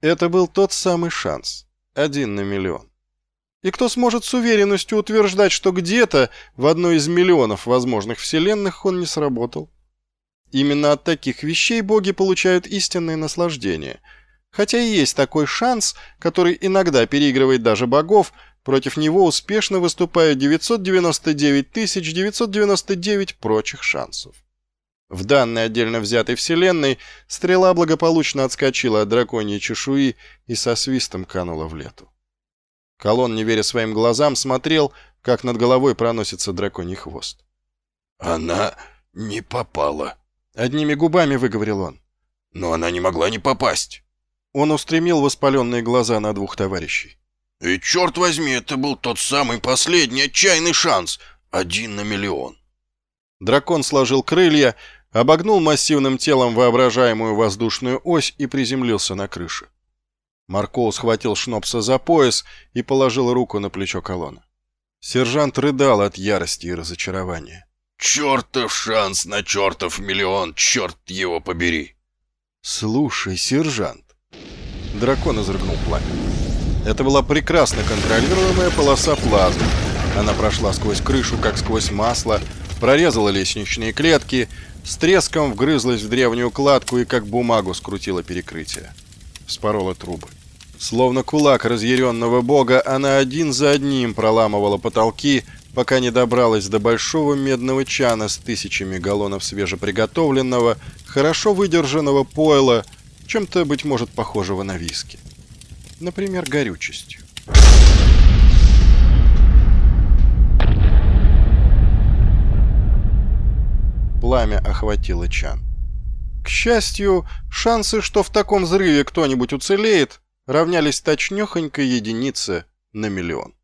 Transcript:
Это был тот самый шанс. Один на миллион. И кто сможет с уверенностью утверждать, что где-то в одной из миллионов возможных вселенных он не сработал? Именно от таких вещей боги получают истинное наслаждение. Хотя и есть такой шанс, который иногда переигрывает даже богов, против него успешно выступают 999 999 прочих шансов. В данной отдельно взятой вселенной стрела благополучно отскочила от драконьей чешуи и со свистом канула в лету. Колон, не веря своим глазам, смотрел, как над головой проносится драконий хвост. «Она не попала», — одними губами выговорил он. «Но она не могла не попасть». Он устремил воспаленные глаза на двух товарищей. «И черт возьми, это был тот самый последний отчаянный шанс. Один на миллион». Дракон сложил крылья, обогнул массивным телом воображаемую воздушную ось и приземлился на крыше. Маркоу схватил Шнопса за пояс и положил руку на плечо колонна. Сержант рыдал от ярости и разочарования. «Чертов шанс на чертов миллион, черт его побери!» «Слушай, сержант!» Дракон изрыгнул пламя. Это была прекрасно контролируемая полоса плазмы. Она прошла сквозь крышу, как сквозь масло, прорезала лестничные клетки, с треском вгрызлась в древнюю кладку и как бумагу скрутила перекрытие. Вспорола трубы. Словно кулак разъяренного бога, она один за одним проламывала потолки, пока не добралась до большого медного чана с тысячами галлонов свежеприготовленного, хорошо выдержанного пойла, чем-то, быть может, похожего на виски. Например, горючестью. Пламя охватило чан. К счастью, шансы, что в таком взрыве кто-нибудь уцелеет, равнялись точнёхонькой единице на миллион.